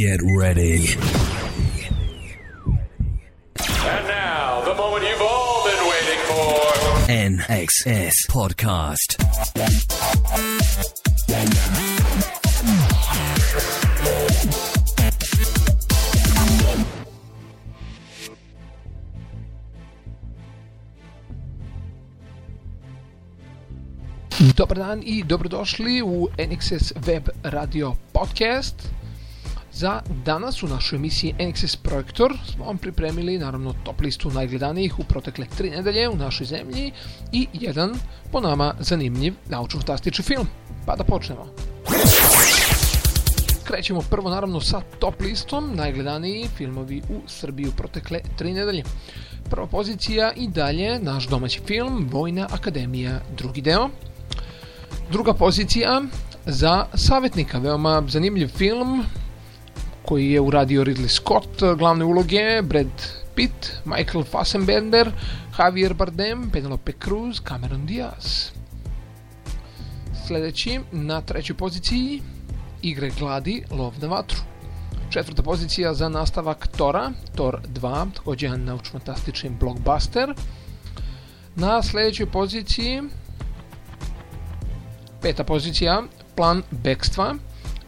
Get ready. And now, the moment you've all been waiting for. NXS Podcast. Dobar dan i dobrodošli u NXS Web Radio Podcast. Za danas u našoj emisiji NXS Projektor smo vam pripremili naravno top listu najgledanijih u protekle tri nedelje u našoj zemlji i jedan po nama zanimljiv naučno-fantastični film. Pa da počnemo. Krećemo prvo naravno sa top listom najgledaniji filmovi u Srbiji u protekle tri nedelje. Prva pozicija i dalje naš domaći film Vojna akademija drugi deo. Druga pozicija za savjetnika, veoma zanimljiv film koji je uradio Ridley Scott, glavne uloge Brad Pitt, Michael Fassbender, Javier Bardem, Penelope Cruz, Cameron Diaz. Sljedeći na trećoj poziciji Igre gladi, lov na vatru. Četvrta pozicija za nastavak Tora, Thor 2, također jedan naučno-fantastični blockbuster. Na sljedećoj poziciji Peta pozicija, plan bekstva.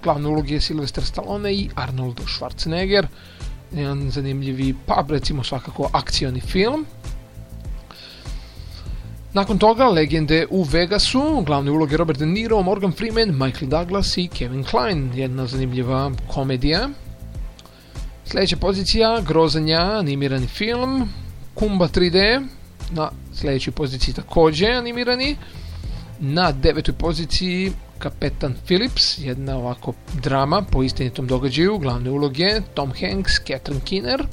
Glavne uloge je Sylvester Stallone i Arnold Schwarzenegger. Jedan zanimljivi, pa recimo svakako akcioni film. Nakon toga legende u Vegasu, glavne uloge Robert De Niro, Morgan Freeman, Michael Douglas i Kevin Kline. Jedna zanimljiva komedija. Sljedeća pozicija, grozanja, animirani film. Kumba 3D, na sljedećoj poziciji također animirani. Na devetoj poziciji Kapetan Phillips, jedna ovako drama po istinitom događaju, glavne uloge Tom Hanks, Catherine Keener.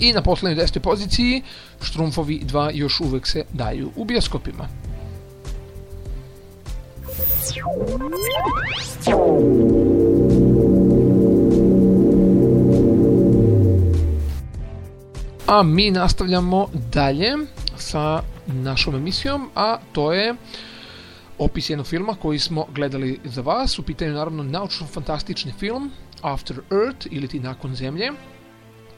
I na posljednjoj desetoj poziciji Štrumfovi 2 još uvek se daju u bioskopima. A mi nastavljamo dalje sa našom emisijom, a to je opis jednog filma koji smo gledali za vas. U pitanju naravno naučno-fantastični film After Earth ili ti Nakon zemlje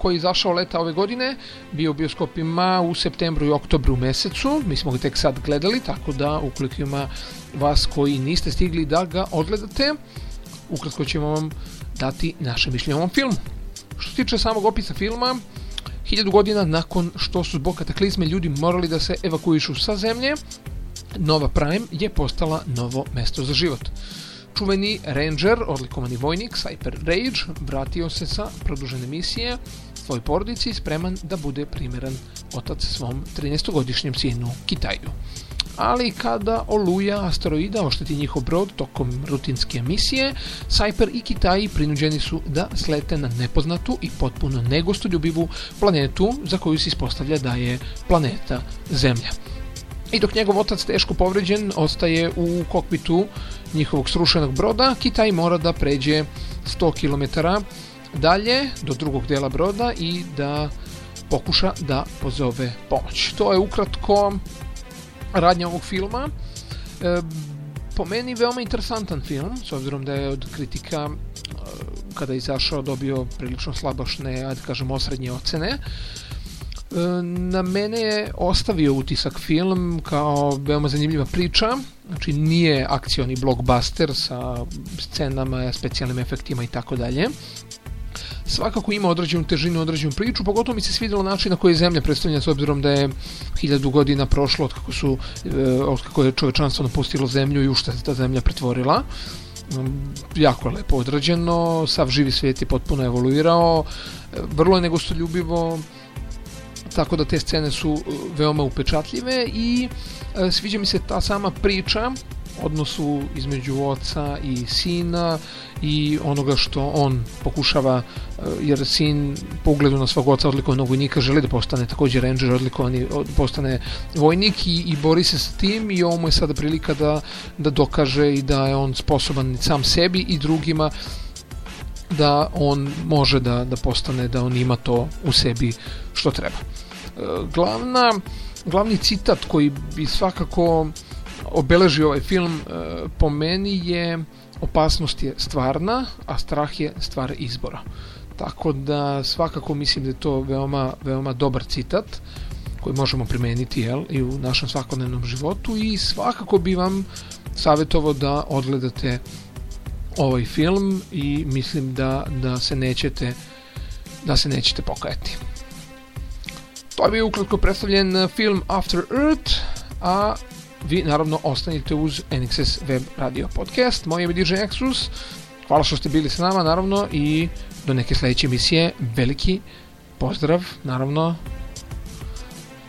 koji je izašao leta ove godine, bio u bioskopima u septembru i oktobru mesecu, mi smo ga tek sad gledali, tako da ukoliko ima vas koji niste stigli da ga odgledate, ukratko ćemo vam dati naše mišljenje o ovom filmu. Što se tiče samog opisa filma, Hiljadu godina nakon što su zbog kataklizme ljudi morali da se evakuišu sa zemlje, Nova Prime je postala novo mesto za život. Čuveni ranger, odlikovani vojnik Cyper Rage, vratio se sa produžene misije svoj porodici spreman da bude primjeran otac svom 13-godišnjem sinu Kitaju ali kada oluja asteroida ošteti njihov brod tokom rutinske misije, Cyper i Kitaji prinuđeni su da slete na nepoznatu i potpuno negostoljubivu planetu za koju se ispostavlja da je planeta Zemlja. I dok njegov otac teško povređen ostaje u kokpitu njihovog srušenog broda, Kitaj mora da pređe 100 km dalje do drugog dela broda i da pokuša da pozove pomoć. To je ukratko radnja ovog filma. E, po meni veoma interesantan film, s obzirom da je od kritika e, kada je izašao dobio prilično slabašne, ajde kažem, osrednje ocene. E, na mene je ostavio utisak film kao veoma zanimljiva priča, znači nije akcioni blockbuster sa scenama, specijalnim efektima i tako dalje svakako ima određenu težinu, određenu priču, pogotovo mi se svidjelo način na koji je zemlja predstavljena s obzirom da je hiljadu godina prošlo od kako, su, e, od kako je čovečanstvo napustilo zemlju i u što se ta zemlja pretvorila. Mm, jako je lepo odrađeno, sav živi svijet je potpuno evoluirao, e, vrlo je negostoljubivo, tako da te scene su e, veoma upečatljive i sviđa mi se ta sama priča odnosu između oca i sina i onoga što on pokušava e, jer sin po ugledu na svog oca odlikovanog vojnika želi da postane također ranger odlikovani postane vojnik i, i bori se sa tim i ovo mu je sada prilika da, da dokaže i da je on sposoban sam sebi i drugima da on može da, da postane da on ima to u sebi što treba e, glavna glavni citat koji bi svakako obeležio ovaj film e, po meni je opasnost je stvarna, a strah je stvar izbora. Tako da svakako mislim da je to veoma, veoma dobar citat koji možemo primeniti jel, i u našem svakodnevnom životu i svakako bi vam savjetovao da odgledate ovaj film i mislim da, da se nećete da se nećete pokajati. To je bio ukratko predstavljen film After Earth, a vi naravno ostanite uz NXS Web Radio Podcast. Moje ime je DJ Exus. Hvala što ste bili s nama, naravno, i do neke sledeće emisije. Veliki pozdrav, naravno.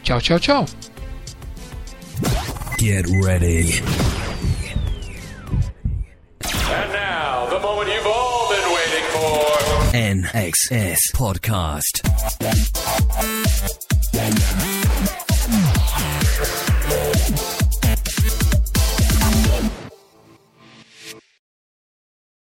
Ćao, čao, čao. Get ready. And now, the moment you've all been waiting for. NXS Podcast. Yeah.